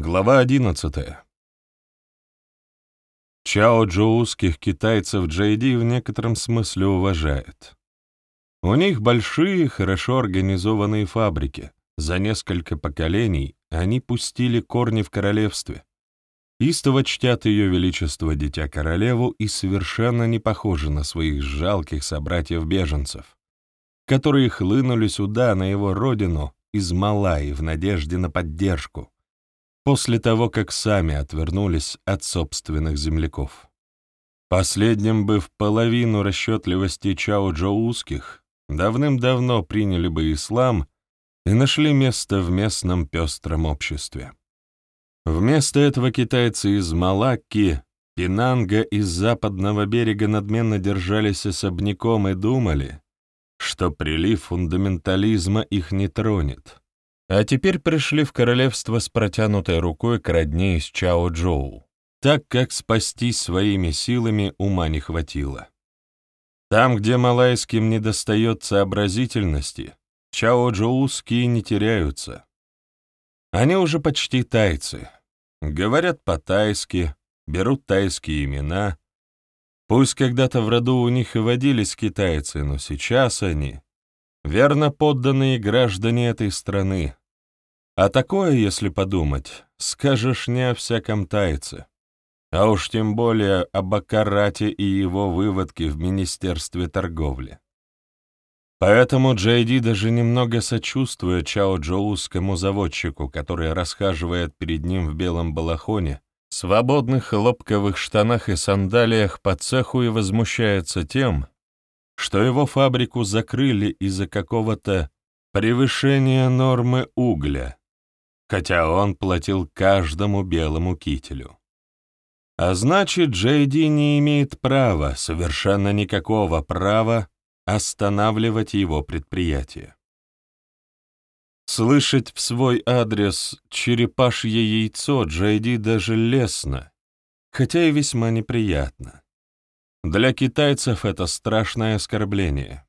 Глава одиннадцатая. Чао джоуских китайцев Джейди в некотором смысле уважает. У них большие, хорошо организованные фабрики. За несколько поколений они пустили корни в королевстве. Истово чтят ее величество дитя королеву и совершенно не похожи на своих жалких собратьев-беженцев, которые хлынули сюда, на его родину, из Малайи в надежде на поддержку, после того, как сами отвернулись от собственных земляков. Последним бы в половину расчетливости Чао-Джоуских давным-давно приняли бы ислам и нашли место в местном пестром обществе. Вместо этого китайцы из Малакки, Пинанга и западного берега надменно держались особняком и думали, что прилив фундаментализма их не тронет. А теперь пришли в королевство с протянутой рукой к родне из Чао-Джоу, так как спасти своими силами ума не хватило. Там, где малайским недостает сообразительности, Чао-Джоуские не теряются. Они уже почти тайцы, Говорят по-тайски, берут тайские имена. Пусть когда-то в роду у них и водились китайцы, но сейчас они — верно подданные граждане этой страны. А такое, если подумать, скажешь не о всяком тайце, а уж тем более о Бакарате и его выводке в Министерстве торговли. Поэтому Джейди даже немного сочувствует Чао Джоускому заводчику, который расхаживает перед ним в белом балахоне, свободных хлопковых штанах и сандалиях по цеху и возмущается тем, что его фабрику закрыли из-за какого-то превышения нормы угля, хотя он платил каждому белому кителю. А значит, Джейди не имеет права, совершенно никакого права, останавливать его предприятие. Слышать в свой адрес черепашье яйцо Джейди даже лестно, хотя и весьма неприятно. Для китайцев это страшное оскорбление.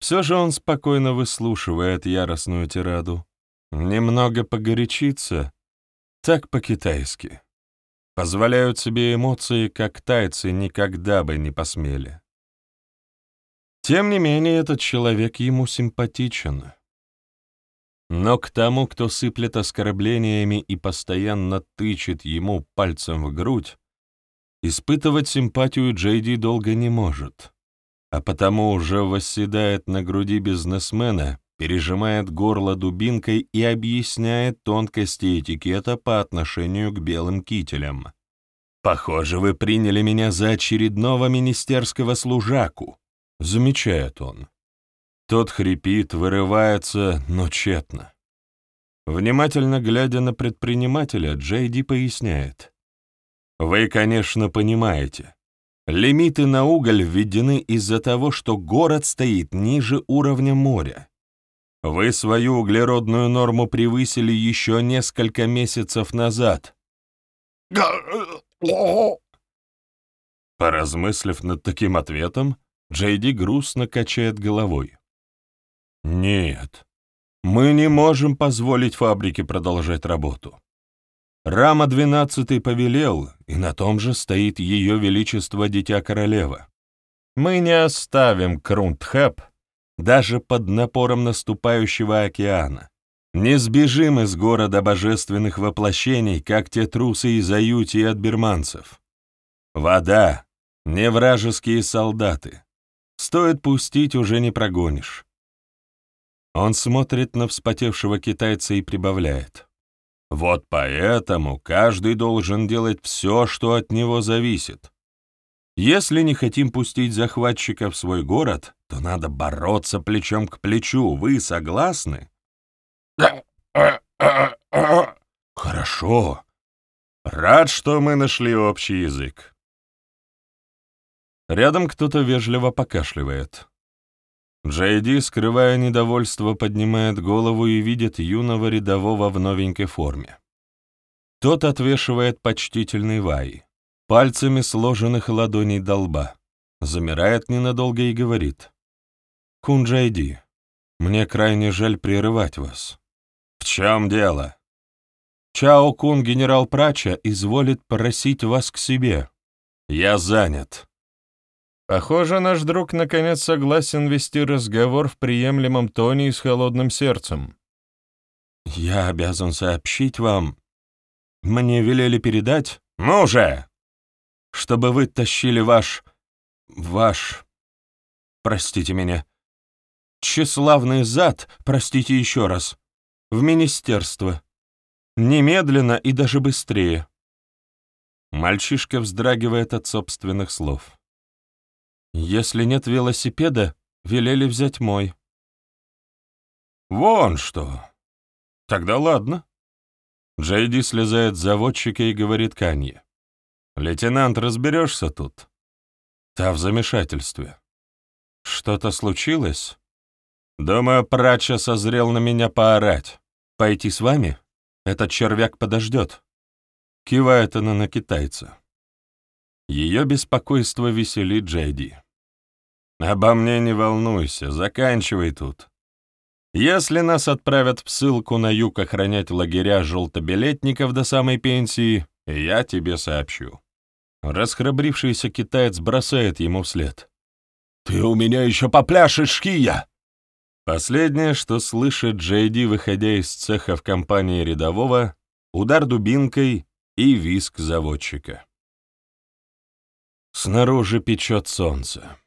Все же он спокойно выслушивает яростную тираду. Немного погорячиться, так по-китайски. Позволяют себе эмоции, как тайцы никогда бы не посмели. Тем не менее, этот человек ему симпатичен. Но к тому, кто сыплет оскорблениями и постоянно тычет ему пальцем в грудь, испытывать симпатию Джейди долго не может, а потому уже восседает на груди бизнесмена, пережимает горло дубинкой и объясняет тонкости этикета по отношению к белым кителям. «Похоже, вы приняли меня за очередного министерского служаку», — замечает он. Тот хрипит, вырывается, но тщетно. Внимательно глядя на предпринимателя, Джейди поясняет. «Вы, конечно, понимаете, лимиты на уголь введены из-за того, что город стоит ниже уровня моря. Вы свою углеродную норму превысили еще несколько месяцев назад». Поразмыслив над таким ответом, Джейди грустно качает головой. «Нет, мы не можем позволить фабрике продолжать работу. Рама двенадцатый повелел, и на том же стоит ее величество Дитя Королева. Мы не оставим Крунтхэп даже под напором наступающего океана. Не сбежим из города божественных воплощений, как те трусы из Аютии от бирманцев. Вода, не вражеские солдаты. Стоит пустить, уже не прогонишь. Он смотрит на вспотевшего китайца и прибавляет. Вот поэтому каждый должен делать все, что от него зависит. Если не хотим пустить захватчика в свой город, то надо бороться плечом к плечу. Вы согласны? Хорошо. Рад, что мы нашли общий язык. Рядом кто-то вежливо покашливает. Джейди, скрывая недовольство, поднимает голову и видит юного рядового в новенькой форме. Тот отвешивает почтительный вай, пальцами сложенных ладоней до лба, замирает ненадолго и говорит. «Кун Джейди, мне крайне жаль прерывать вас». «В чем дело?» Чао Кун, генерал Прача, изволит просить вас к себе. Я занят». Похоже, наш друг наконец согласен вести разговор в приемлемом тоне и с холодным сердцем. «Я обязан сообщить вам. Мне велели передать...» «Ну же!» «Чтобы вы тащили ваш... ваш... простите меня. Тщеславный зад, простите еще раз, в министерство. Немедленно и даже быстрее». Мальчишка вздрагивает от собственных слов. «Если нет велосипеда, велели взять мой». «Вон что!» «Тогда ладно». Джейди слезает с заводчика и говорит Канье. «Лейтенант, разберешься тут?» Та в замешательстве. «Что-то случилось?» «Думаю, Прача созрел на меня поорать. Пойти с вами? Этот червяк подождет». Кивает она на китайца. Ее беспокойство веселит Джейди. «Обо мне не волнуйся, заканчивай тут. Если нас отправят в ссылку на юг охранять лагеря желтобилетников до самой пенсии, я тебе сообщу». Расхрабрившийся китаец бросает ему вслед. «Ты у меня еще попляшешь, шкия!» Последнее, что слышит Джейди, выходя из цеха в компании рядового, удар дубинкой и виск заводчика. Снаружи печет солнце.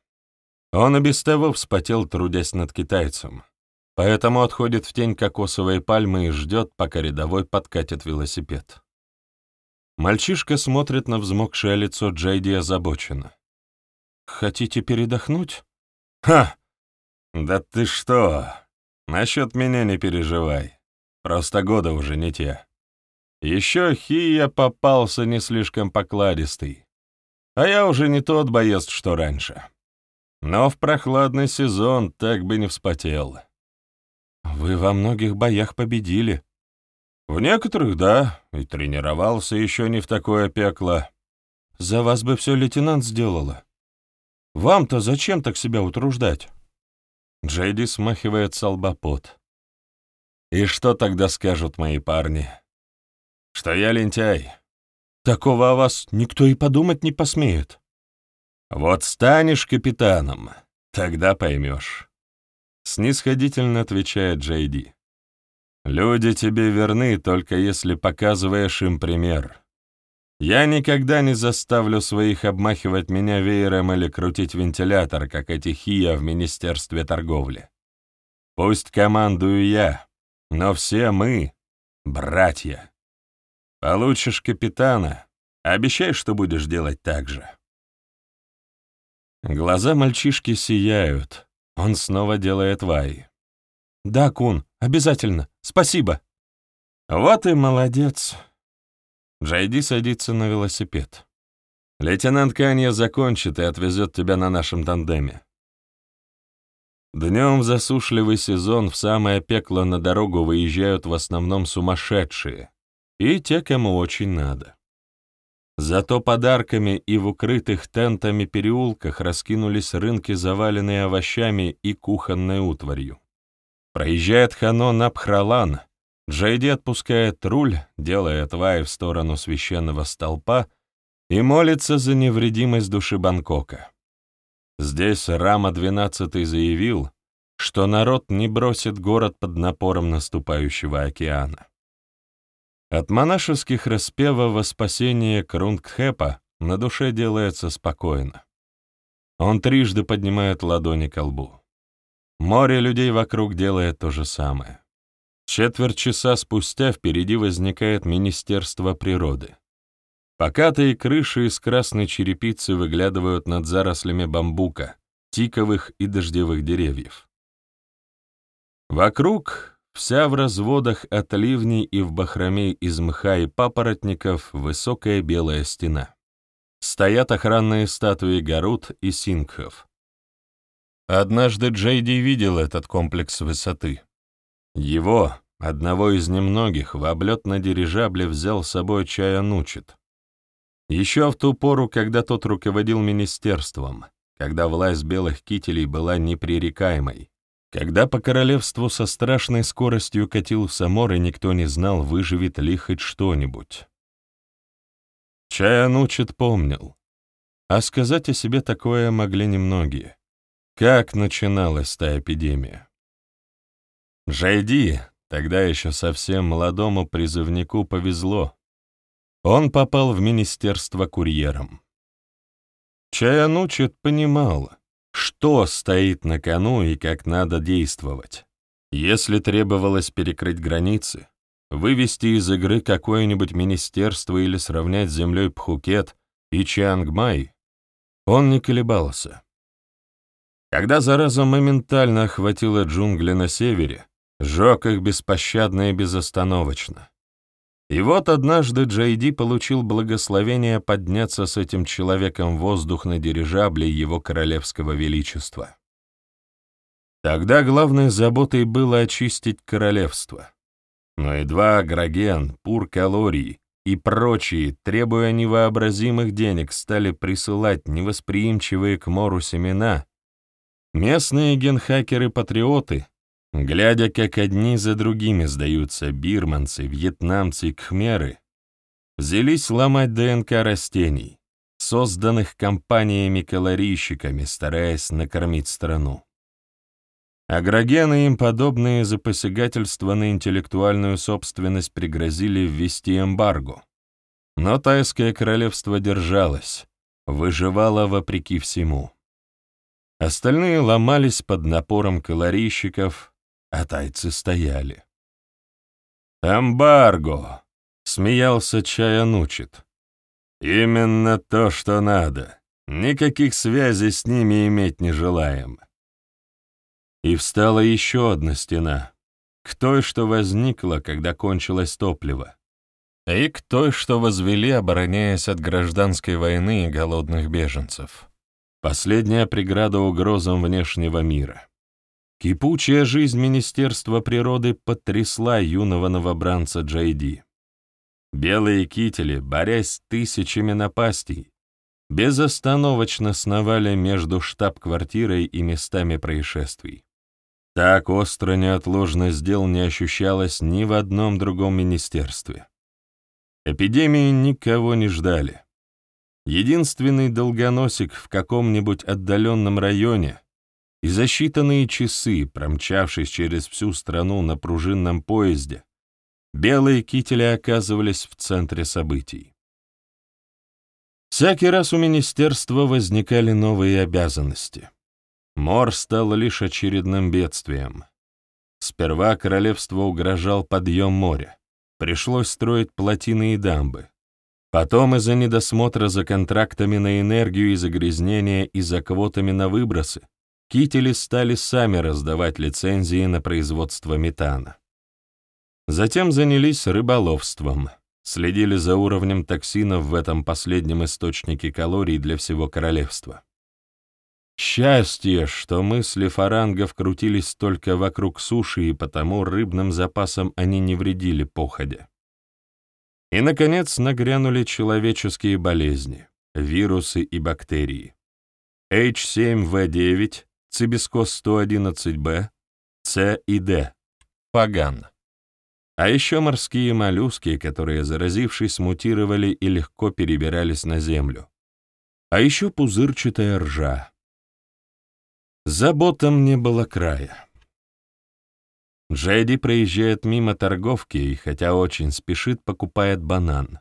Он и без того вспотел, трудясь над китайцем поэтому отходит в тень кокосовой пальмы и ждет, пока рядовой подкатит велосипед. Мальчишка смотрит на взмокшее лицо Джейди озабоченно. «Хотите передохнуть?» «Ха! Да ты что! Насчет меня не переживай. Просто года уже не те. Еще Хия попался не слишком покладистый. А я уже не тот боец, что раньше. Но в прохладный сезон так бы не вспотел. Вы во многих боях победили. В некоторых, да, и тренировался еще не в такое пекло. За вас бы все лейтенант сделала. Вам-то зачем так себя утруждать? Джейди смахивает с. И что тогда скажут мои парни? Что я лентяй. Такого о вас никто и подумать не посмеет. Вот станешь капитаном, тогда поймешь. Снисходительно отвечает Джейди. «Люди тебе верны, только если показываешь им пример. Я никогда не заставлю своих обмахивать меня веером или крутить вентилятор, как эти хия в Министерстве торговли. Пусть командую я, но все мы — братья. Получишь капитана, обещай, что будешь делать так же». Глаза мальчишки сияют, он снова делает вай. «Да, Кун, обязательно. Спасибо». «Вот и молодец». Джайди садится на велосипед. «Лейтенант Канья закончит и отвезет тебя на нашем тандеме». Днем в засушливый сезон в самое пекло на дорогу выезжают в основном сумасшедшие и те, кому очень надо. Зато подарками и в укрытых тентами переулках раскинулись рынки, заваленные овощами и кухонной утварью. Проезжает Хано на Пхралан, Джейди отпускает руль, делая твай в сторону священного столпа и молится за невредимость души Бангкока. Здесь Рама XII заявил, что народ не бросит город под напором наступающего океана. От монашеских распевов во спасение Крунгхэпа на душе делается спокойно. Он трижды поднимает ладони к лбу. Море людей вокруг делает то же самое. Четверть часа спустя впереди возникает Министерство природы. Покатые крыши из красной черепицы выглядывают над зарослями бамбука, тиковых и дождевых деревьев. Вокруг Вся в разводах от ливней и в бахроме из мха и папоротников высокая белая стена. Стоят охранные статуи Гарут и Сингхов. Однажды Джейди видел этот комплекс высоты. Его, одного из немногих, в облет на дирижабле взял с собой Чая Нучит. Еще в ту пору, когда тот руководил министерством, когда власть белых кителей была непререкаемой, когда по королевству со страшной скоростью катился мор, и никто не знал, выживет ли хоть что-нибудь. Чаянучит помнил. А сказать о себе такое могли немногие. Как начиналась та эпидемия? Джайди, тогда еще совсем молодому призывнику, повезло. Он попал в министерство курьером. Чаянучит понимал, что стоит на кону и как надо действовать. Если требовалось перекрыть границы, вывести из игры какое-нибудь министерство или сравнять с землей Пхукет и Чангмай, он не колебался. Когда зараза моментально охватила джунгли на севере, сжег их беспощадно и безостановочно. И вот однажды Джейди получил благословение подняться с этим человеком в воздух на дирижабле его королевского величества. Тогда главной заботой было очистить королевство. Но едва Агроген, Пур-Калорий и прочие, требуя невообразимых денег, стали присылать невосприимчивые к мору семена, местные генхакеры-патриоты Глядя, как одни за другими сдаются бирманцы, вьетнамцы кхмеры, взялись ломать ДНК растений, созданных компаниями-калорийщиками, стараясь накормить страну. Агрогены им подобные за посягательство на интеллектуальную собственность пригрозили ввести эмбарго. Но тайское королевство держалось, выживало вопреки всему. Остальные ломались под напором калорийщиков, а тайцы стояли. «Эмбарго!» — смеялся Чаянучит. «Именно то, что надо. Никаких связей с ними иметь не желаем». И встала еще одна стена, к той, что возникла, когда кончилось топливо, и к той, что возвели, обороняясь от гражданской войны и голодных беженцев. Последняя преграда угрозам внешнего мира. Кипучая жизнь Министерства природы потрясла юного новобранца Джейди. Белые кители, борясь с тысячами напастей, безостановочно сновали между штаб-квартирой и местами происшествий. Так остро неотложность дел не ощущалась ни в одном другом министерстве. Эпидемии никого не ждали. Единственный долгоносик в каком-нибудь отдаленном районе — и за считанные часы, промчавшись через всю страну на пружинном поезде, белые кители оказывались в центре событий. Всякий раз у министерства возникали новые обязанности. Мор стал лишь очередным бедствием. Сперва королевству угрожал подъем моря. Пришлось строить плотины и дамбы. Потом из-за недосмотра за контрактами на энергию и загрязнения и за квотами на выбросы кители стали сами раздавать лицензии на производство метана. Затем занялись рыболовством, следили за уровнем токсинов в этом последнем источнике калорий для всего королевства. Счастье, что мысли фарангов крутились только вокруг суши, и потому рыбным запасам они не вредили походе. И, наконец, нагрянули человеческие болезни, вирусы и бактерии. H7V9 Цибискос 111Б, С и Д, Паган. А еще морские моллюски, которые, заразившись, мутировали и легко перебирались на землю. А еще пузырчатая ржа. Заботам не было края. Джейди проезжает мимо торговки и, хотя очень спешит, покупает банан.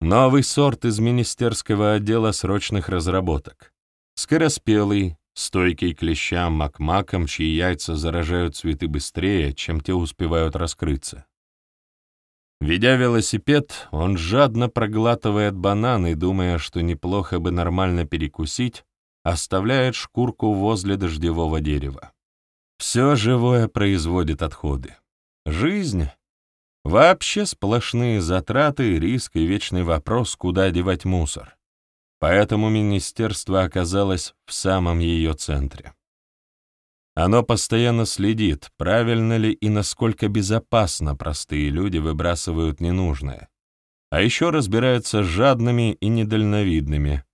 Новый сорт из министерского отдела срочных разработок. Скороспелый, стойкий клещам макмакам, чьи яйца заражают цветы быстрее, чем те успевают раскрыться. Ведя велосипед, он жадно проглатывает бананы, думая, что неплохо бы нормально перекусить, оставляет шкурку возле дождевого дерева. Все живое производит отходы. Жизнь — вообще сплошные затраты, риск и вечный вопрос, куда девать мусор. Поэтому министерство оказалось в самом ее центре. Оно постоянно следит, правильно ли и насколько безопасно простые люди выбрасывают ненужное, а еще разбирается с жадными и недальновидными,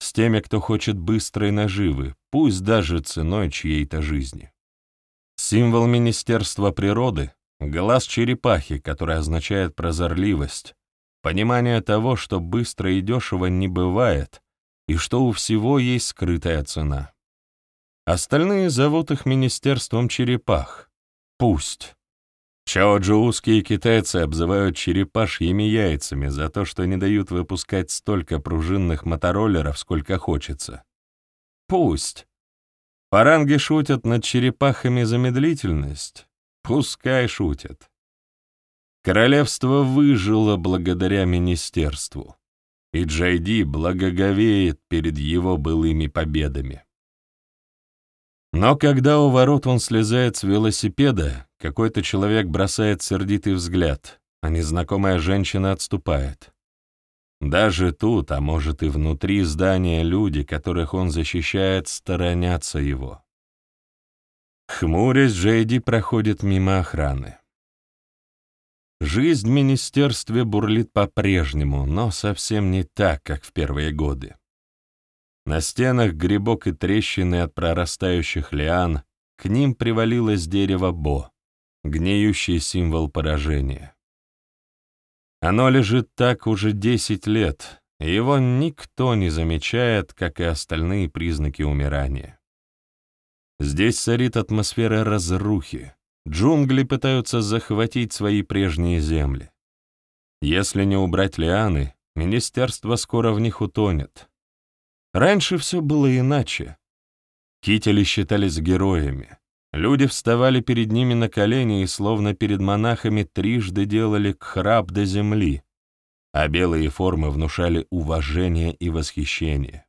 с теми, кто хочет быстрой наживы, пусть даже ценой чьей-то жизни. Символ Министерства природы — глаз черепахи, который означает прозорливость, понимание того, что быстро и дешево не бывает, и что у всего есть скрытая цена. Остальные зовут их Министерством черепах. Пусть. Чаоджоуские китайцы обзывают черепашьими яйцами за то, что не дают выпускать столько пружинных мотороллеров, сколько хочется. Пусть. Паранги шутят над черепахами за медлительность. Пускай шутят. Королевство выжило благодаря министерству, и Джайди благоговеет перед его былыми победами. Но когда у ворот он слезает с велосипеда, какой-то человек бросает сердитый взгляд, а незнакомая женщина отступает. Даже тут, а может и внутри здания, люди, которых он защищает, сторонятся его. Хмурясь, Джейди проходит мимо охраны. Жизнь в министерстве бурлит по-прежнему, но совсем не так, как в первые годы. На стенах грибок и трещины от прорастающих лиан, к ним привалилось дерево Бо, гниющий символ поражения. Оно лежит так уже десять лет, и его никто не замечает, как и остальные признаки умирания. Здесь царит атмосфера разрухи, Джунгли пытаются захватить свои прежние земли. Если не убрать лианы, министерство скоро в них утонет. Раньше все было иначе. Кители считались героями. Люди вставали перед ними на колени и, словно перед монахами, трижды делали кхраб до земли, а белые формы внушали уважение и восхищение.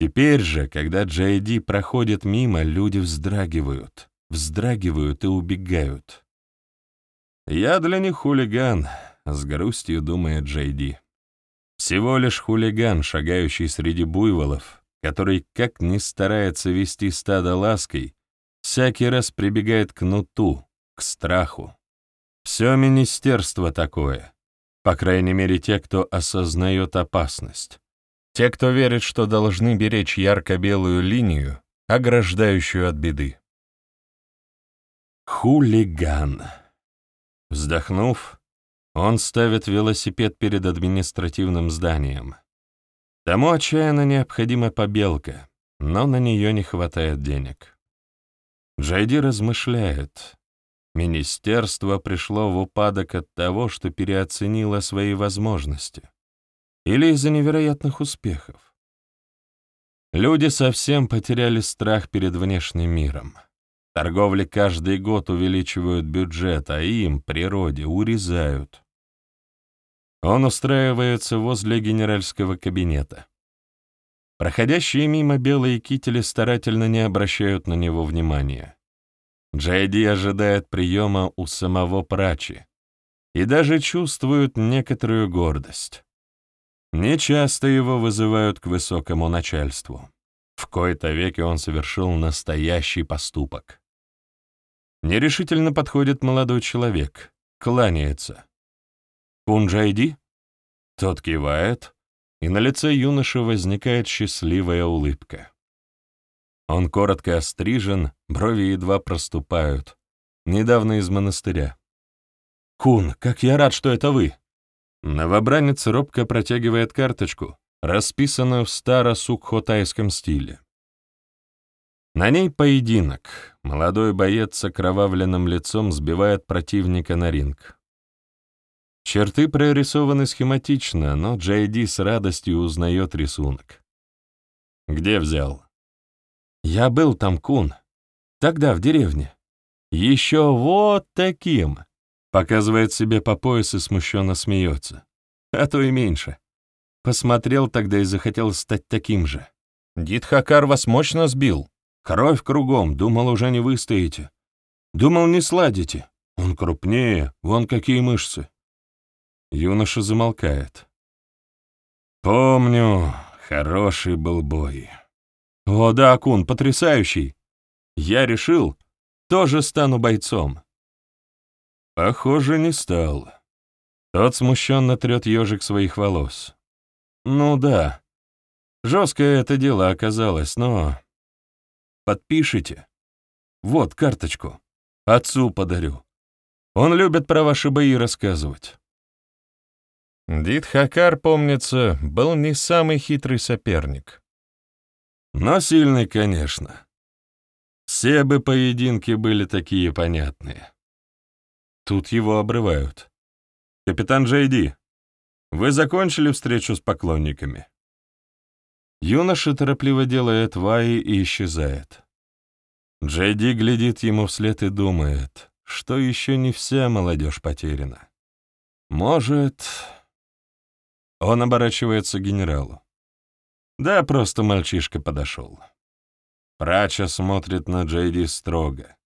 Теперь же, когда Джейди проходит мимо, люди вздрагивают вздрагивают и убегают. «Я для них хулиган», — с грустью думает Джейди. «Всего лишь хулиган, шагающий среди буйволов, который, как ни старается вести стадо лаской, всякий раз прибегает к нуту, к страху. Все министерство такое, по крайней мере те, кто осознает опасность. Те, кто верит, что должны беречь ярко-белую линию, ограждающую от беды. Хулиган. Вздохнув, он ставит велосипед перед административным зданием. Тому отчаянно необходима побелка, но на нее не хватает денег. Джайди размышляет. Министерство пришло в упадок от того, что переоценило свои возможности. Или из-за невероятных успехов. Люди совсем потеряли страх перед внешним миром. Торговли каждый год увеличивают бюджет, а им, природе, урезают. Он устраивается возле генеральского кабинета. Проходящие мимо белые кители старательно не обращают на него внимания. Джейди ожидает приема у самого прачи и даже чувствует некоторую гордость. Нечасто его вызывают к высокому начальству. В кои-то веки он совершил настоящий поступок. Нерешительно подходит молодой человек, кланяется. «Кунджайди?» Тот кивает, и на лице юноши возникает счастливая улыбка. Он коротко острижен, брови едва проступают. Недавно из монастыря. «Кун, как я рад, что это вы!» Новобранец робко протягивает карточку, расписанную в старо-сукхотайском стиле. На ней поединок. Молодой боец с окровавленным лицом сбивает противника на ринг. Черты прорисованы схематично, но Джейди с радостью узнает рисунок. «Где взял?» «Я был там, Кун. Тогда, в деревне. Еще вот таким!» Показывает себе по пояс и смущенно смеется. А то и меньше. Посмотрел тогда и захотел стать таким же. Дитхакар вас мощно сбил. Кровь кругом, думал, уже не выстоите. Думал, не сладите. Он крупнее, вон какие мышцы. Юноша замолкает. Помню, хороший был бой. О да, Кун, потрясающий. Я решил, тоже стану бойцом. Похоже, не стал. Тот смущенно трет ежик своих волос. Ну да, жесткое это дело оказалось, но Подпишите. Вот карточку. Отцу подарю. Он любит про ваши бои рассказывать». Дитхакар, помнится, был не самый хитрый соперник. Но сильный, конечно. Все бы поединки были такие понятные. Тут его обрывают. «Капитан Джейди, вы закончили встречу с поклонниками?» Юноша торопливо делает ваи и исчезает. Джейди глядит ему вслед и думает, что еще не вся молодежь потеряна. Может... Он оборачивается к генералу. Да, просто мальчишка подошел. Прача смотрит на Джейди строго.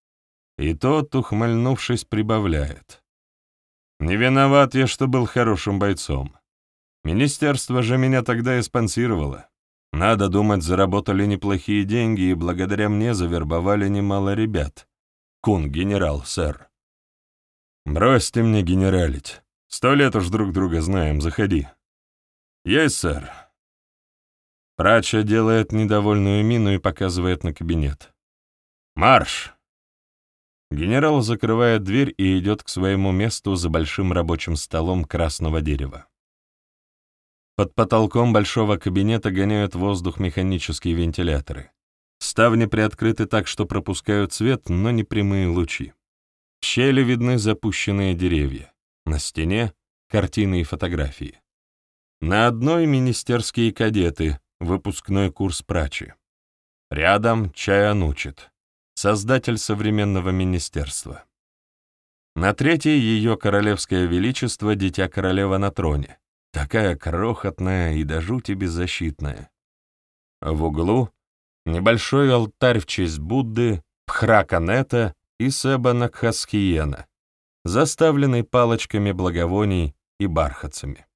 И тот, ухмыльнувшись, прибавляет. «Не виноват я, что был хорошим бойцом. Министерство же меня тогда и спонсировало. Надо думать, заработали неплохие деньги, и благодаря мне завербовали немало ребят. Кун, генерал, сэр. Бросьте мне генералить. Сто лет уж друг друга знаем, заходи. Есть, сэр. Прача делает недовольную мину и показывает на кабинет. «Марш!» Генерал закрывает дверь и идет к своему месту за большим рабочим столом красного дерева. Под потолком большого кабинета гоняют воздух механические вентиляторы. Ставни приоткрыты так, что пропускают свет, но не прямые лучи. В щели видны запущенные деревья. На стене — картины и фотографии. На одной — министерские кадеты, выпускной курс прачи. Рядом Чаян учит, создатель современного министерства. На третьей — ее королевское величество, дитя королева на троне, такая крохотная и до жути беззащитная. В углу — небольшой алтарь в честь Будды, Пхраканета и Себа Накхаскиена, заставленный палочками благовоний и бархатцами.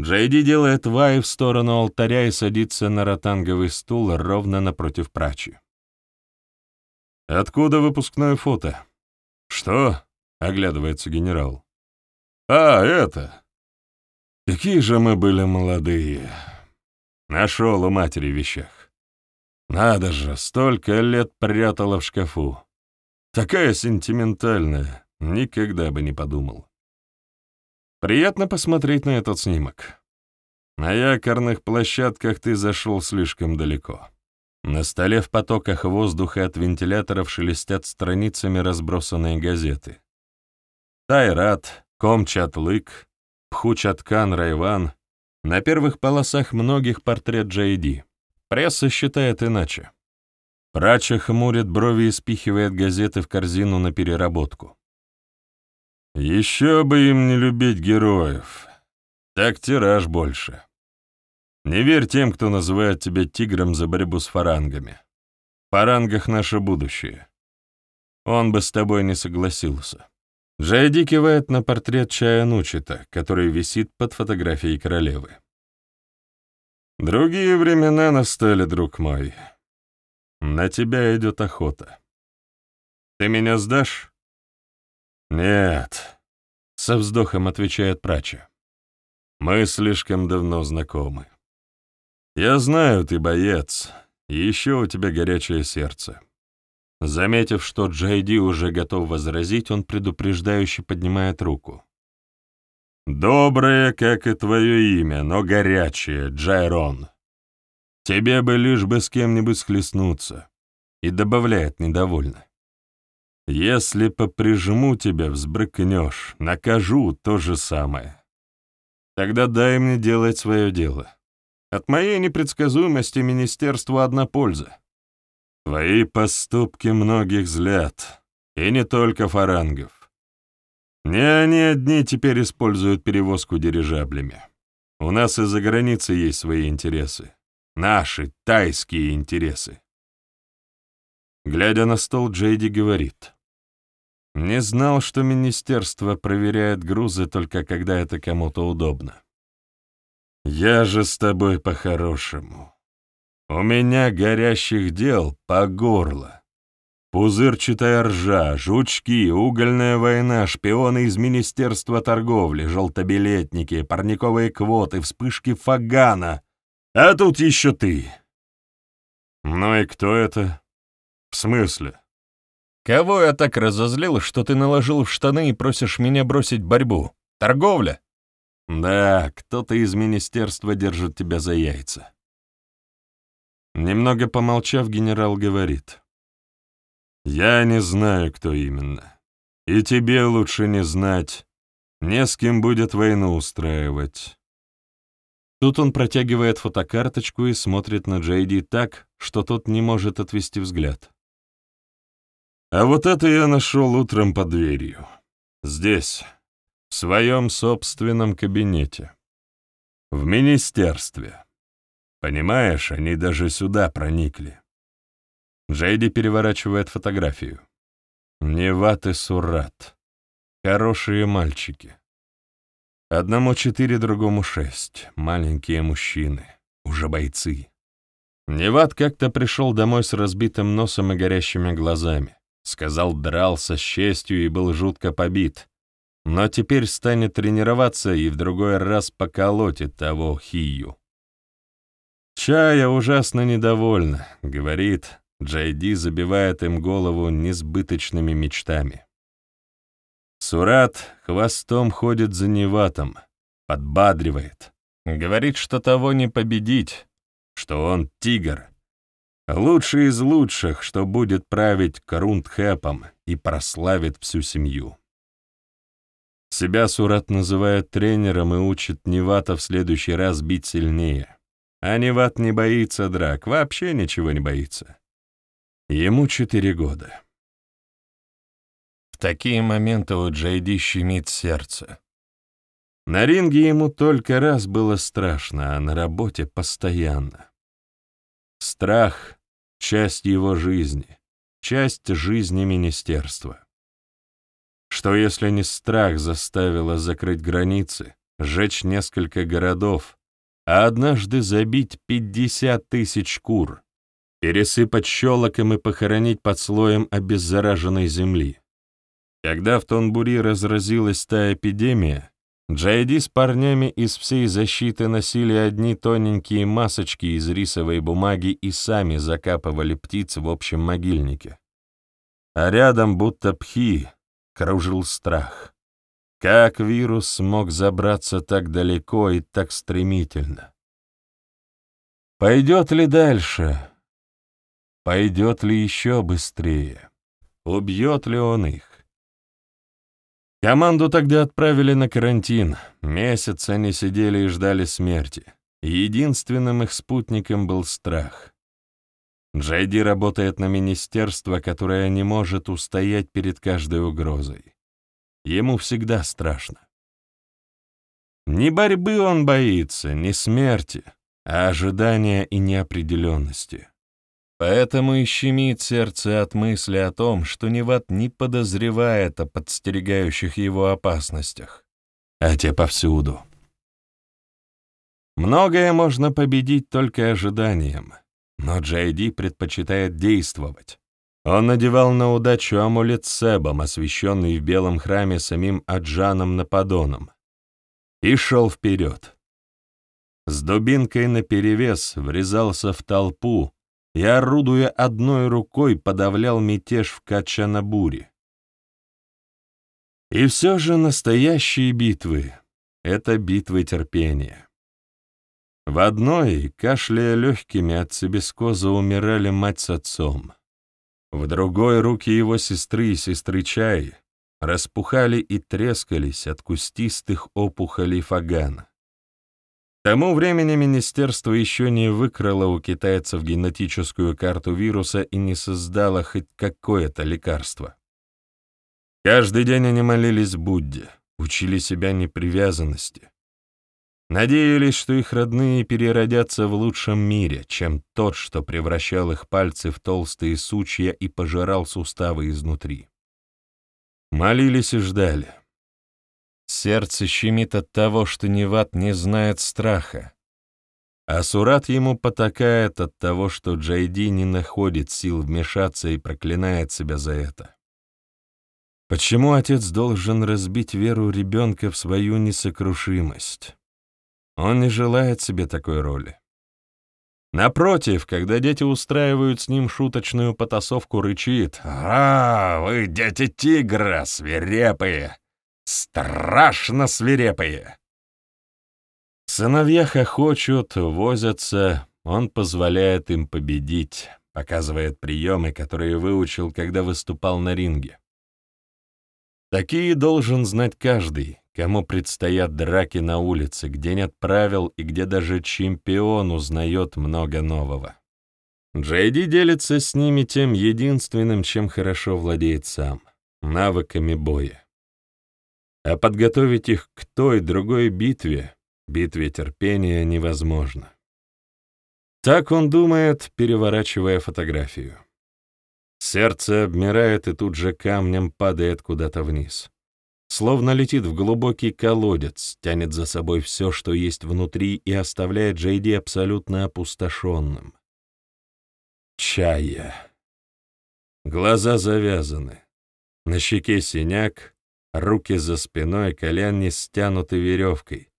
Джейди делает вай в сторону алтаря и садится на ротанговый стул ровно напротив прачи. «Откуда выпускное фото?» «Что?» — оглядывается генерал. «А, это!» «Какие же мы были молодые!» Нашел у матери в вещах. Надо же, столько лет прятала в шкафу. Такая сентиментальная, никогда бы не подумал. Приятно посмотреть на этот снимок. На якорных площадках ты зашел слишком далеко. На столе в потоках воздуха от вентиляторов шелестят страницами разбросанные газеты. Тайрат, Комчатлык, Пхучаткан Райван. На первых полосах многих портрет Джейди. Пресса считает иначе. Прача хмурит брови и спихивает газеты в корзину на переработку. Еще бы им не любить героев. Так тираж больше. Не верь тем, кто называет тебя тигром за борьбу с фарангами. В фарангах наше будущее. Он бы с тобой не согласился. Джайди кивает на портрет Чая Нучита, который висит под фотографией королевы. Другие времена настали, друг мой. На тебя идет охота. Ты меня сдашь? «Нет», — со вздохом отвечает прача. «Мы слишком давно знакомы. Я знаю, ты боец, и еще у тебя горячее сердце». Заметив, что Джейди уже готов возразить, он предупреждающе поднимает руку. «Доброе, как и твое имя, но горячее, Джайрон. Тебе бы лишь бы с кем-нибудь схлестнуться», и добавляет недовольно. Если поприжму тебя, взбрыкнешь, накажу то же самое. Тогда дай мне делать свое дело. От моей непредсказуемости министерству одна польза. Твои поступки многих злят, и не только фарангов. Не они одни теперь используют перевозку дирижаблями. У нас и за границей есть свои интересы. Наши тайские интересы. Глядя на стол, Джейди говорит. Не знал, что министерство проверяет грузы только когда это кому-то удобно. Я же с тобой по-хорошему. У меня горящих дел по горло. Пузырчатая ржа, жучки, угольная война, шпионы из Министерства торговли, желтобилетники, парниковые квоты, вспышки Фагана. А тут еще ты. Ну и кто это? «В смысле?» «Кого я так разозлил, что ты наложил в штаны и просишь меня бросить борьбу? Торговля?» «Да, кто-то из министерства держит тебя за яйца». Немного помолчав, генерал говорит. «Я не знаю, кто именно. И тебе лучше не знать. Не с кем будет войну устраивать. Тут он протягивает фотокарточку и смотрит на Джейди так, что тот не может отвести взгляд. А вот это я нашел утром под дверью. Здесь, в своем собственном кабинете. В министерстве. Понимаешь, они даже сюда проникли. Джейди переворачивает фотографию. Неват и Сурат. Хорошие мальчики. Одному четыре, другому шесть. Маленькие мужчины. Уже бойцы. Неват как-то пришел домой с разбитым носом и горящими глазами. Сказал, дрался с честью и был жутко побит. Но теперь станет тренироваться и в другой раз поколотит того Хию. Чая ужасно недовольна, говорит, Джайди забивает им голову несбыточными мечтами. Сурат хвостом ходит за Неватом, подбадривает, говорит, что того не победить, что он тигр, лучший из лучших, что будет править Корундхэпом и прославит всю семью. Себя Сурат называет тренером и учит Невата в следующий раз бить сильнее. А Неват не боится драк, вообще ничего не боится. Ему четыре года. В такие моменты у Джейди щемит сердце. На ринге ему только раз было страшно, а на работе постоянно. Страх — часть его жизни, часть жизни министерства. Что если не страх заставило закрыть границы, сжечь несколько городов, а однажды забить пятьдесят тысяч кур, пересыпать щелоком и похоронить под слоем обеззараженной земли. Когда в Тонбури разразилась та эпидемия, Джайди с парнями из всей защиты носили одни тоненькие масочки из рисовой бумаги и сами закапывали птиц в общем могильнике. А рядом, будто пхи, кружил страх. Как вирус смог забраться так далеко и так стремительно? Пойдет ли дальше? Пойдет ли еще быстрее? Убьет ли он их? Команду тогда отправили на карантин. Месяц они сидели и ждали смерти. Единственным их спутником был страх. Джейди работает на министерство, которое не может устоять перед каждой угрозой. Ему всегда страшно. Не борьбы он боится, не смерти, а ожидания и неопределенности. Поэтому и щемит сердце от мысли о том, что Неват не подозревает о подстерегающих его опасностях, а те повсюду. Многое можно победить только ожиданием, но Джайди предпочитает действовать. Он надевал на удачу амулет Себом, освященный в белом храме самим Аджаном Нападоном, и шел вперед. С дубинкой наперевес врезался в толпу, и, орудуя одной рукой, подавлял мятеж в Качанабуре. И все же настоящие битвы — это битвы терпения. В одной, кашляя легкими от себескоза, умирали мать с отцом. В другой руки его сестры и сестры Чай распухали и трескались от кустистых опухолей фагана тому времени министерство еще не выкрало у китайцев генетическую карту вируса и не создало хоть какое-то лекарство. Каждый день они молились Будде, учили себя непривязанности. Надеялись, что их родные переродятся в лучшем мире, чем тот, что превращал их пальцы в толстые сучья и пожирал суставы изнутри. Молились и ждали. Сердце щемит от того, что Неват не знает страха. А Сурат ему потакает от того, что Джайди не находит сил вмешаться и проклинает себя за это. Почему отец должен разбить веру ребенка в свою несокрушимость? Он не желает себе такой роли. Напротив, когда дети устраивают с ним шуточную потасовку, рычит «А, вы дети тигра, свирепые! Страшно свирепые!» Сыновья хохочут, возятся, он позволяет им победить, показывает приемы, которые выучил, когда выступал на ринге. Такие должен знать каждый, кому предстоят драки на улице, где нет правил и где даже чемпион узнает много нового. Джейди делится с ними тем единственным, чем хорошо владеет сам — навыками боя. А подготовить их к той другой битве, битве терпения, невозможно. Так он думает, переворачивая фотографию. Сердце обмирает и тут же камнем падает куда-то вниз словно летит в глубокий колодец, тянет за собой все, что есть внутри, и оставляет Джейди абсолютно опустошенным. Чая. Глаза завязаны. На щеке синяк, руки за спиной, колени стянуты веревкой.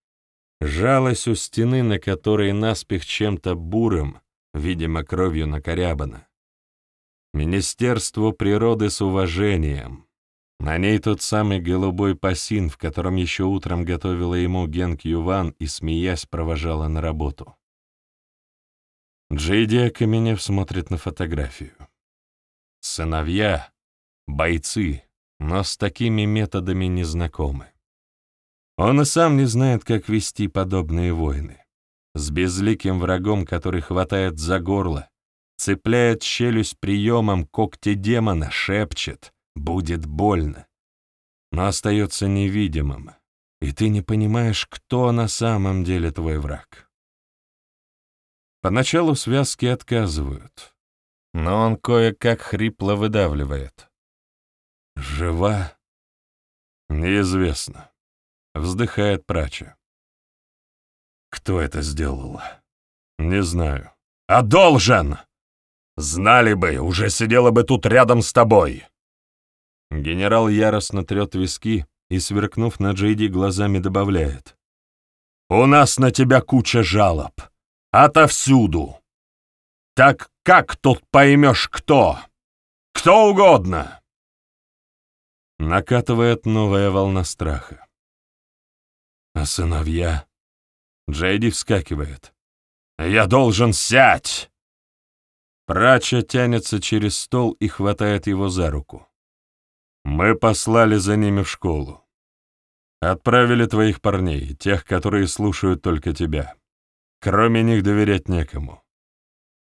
Жалость у стены, на которой наспех чем-то бурым, видимо, кровью накорябано. Министерство природы с уважением. На ней тот самый голубой пасин, в котором еще утром готовила ему Генк Юван и, смеясь, провожала на работу. Джейди окаменев смотрит на фотографию. Сыновья — бойцы, но с такими методами не знакомы. Он и сам не знает, как вести подобные войны. С безликим врагом, который хватает за горло, цепляет челюсть приемом когти демона, шепчет — Будет больно, но остается невидимым, и ты не понимаешь, кто на самом деле твой враг. Поначалу связки отказывают, но он кое-как хрипло выдавливает. «Жива?» «Неизвестно», — вздыхает Прача. «Кто это сделал?» «Не знаю». «А должен!» «Знали бы, уже сидела бы тут рядом с тобой!» Генерал яростно трет виски и, сверкнув на Джейди, глазами добавляет. «У нас на тебя куча жалоб. Отовсюду. Так как тут поймешь, кто? Кто угодно!» Накатывает новая волна страха. «А сыновья?» Джейди вскакивает. «Я должен сядь!» Прача тянется через стол и хватает его за руку. Мы послали за ними в школу. Отправили твоих парней, тех, которые слушают только тебя. Кроме них доверять некому.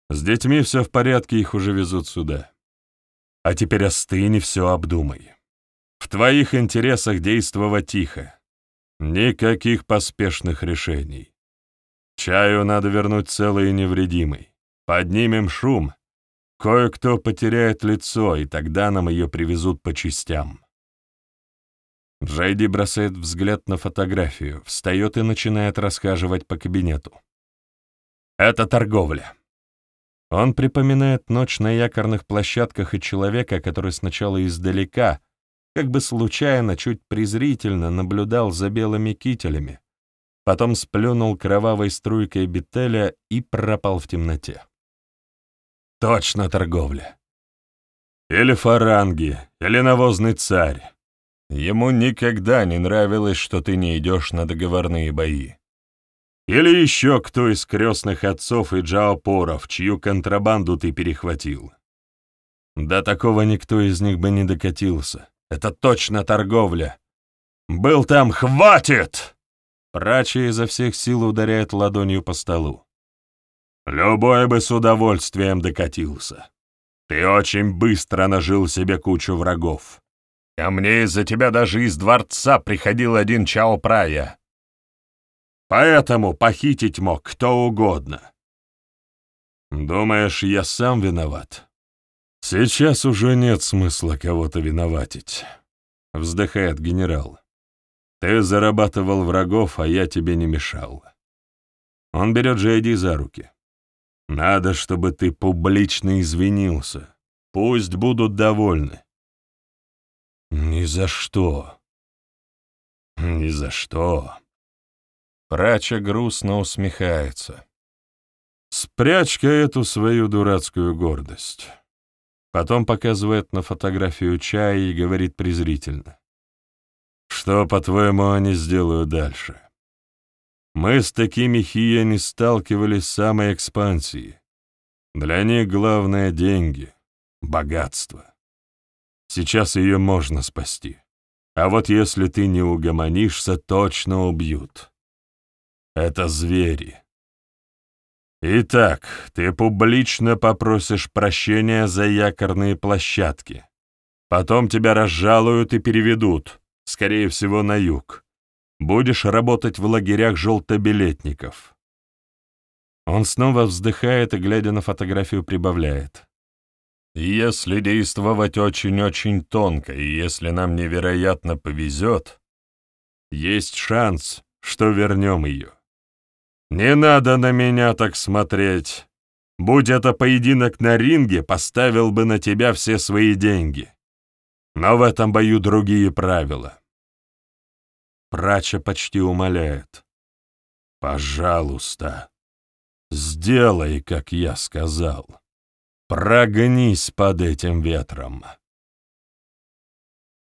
С детьми все в порядке, их уже везут сюда. А теперь остынь и все обдумай. В твоих интересах действовать тихо. Никаких поспешных решений. Чаю надо вернуть целый и невредимый. Поднимем шум, Кое-кто потеряет лицо, и тогда нам ее привезут по частям. Джейди бросает взгляд на фотографию, встает и начинает расхаживать по кабинету. Это торговля. Он припоминает ночь на якорных площадках и человека, который сначала издалека, как бы случайно, чуть презрительно наблюдал за белыми кителями, потом сплюнул кровавой струйкой бетеля и пропал в темноте. Точно торговля. Или фаранги, или навозный царь. Ему никогда не нравилось, что ты не идешь на договорные бои. Или еще кто из крестных отцов и джаопоров, чью контрабанду ты перехватил. До такого никто из них бы не докатился. Это точно торговля. Был там «Хватит!» Прача изо всех сил ударяет ладонью по столу. Любой бы с удовольствием докатился. Ты очень быстро нажил себе кучу врагов. Ко мне из-за тебя даже из дворца приходил один Чао Прая. Поэтому похитить мог кто угодно. Думаешь, я сам виноват? Сейчас уже нет смысла кого-то виноватить, — вздыхает генерал. Ты зарабатывал врагов, а я тебе не мешал. Он берет Джейди за руки. Надо, чтобы ты публично извинился. Пусть будут довольны. Ни за что. Ни за что. Прача грустно усмехается. Спрячь-ка эту свою дурацкую гордость. Потом показывает на фотографию чая и говорит презрительно. Что, по-твоему, они сделают дальше? Мы с такими хия не сталкивались с самой экспансией. Для них главное — деньги, богатство. Сейчас ее можно спасти. А вот если ты не угомонишься, точно убьют. Это звери. Итак, ты публично попросишь прощения за якорные площадки. Потом тебя разжалуют и переведут, скорее всего, на юг. Будешь работать в лагерях желтобилетников. Он снова вздыхает и, глядя на фотографию, прибавляет. Если действовать очень-очень тонко, и если нам невероятно повезет, есть шанс, что вернем ее. Не надо на меня так смотреть. Будь это поединок на ринге, поставил бы на тебя все свои деньги. Но в этом бою другие правила. Прача почти умоляет. «Пожалуйста, сделай, как я сказал». Прогнись под этим ветром.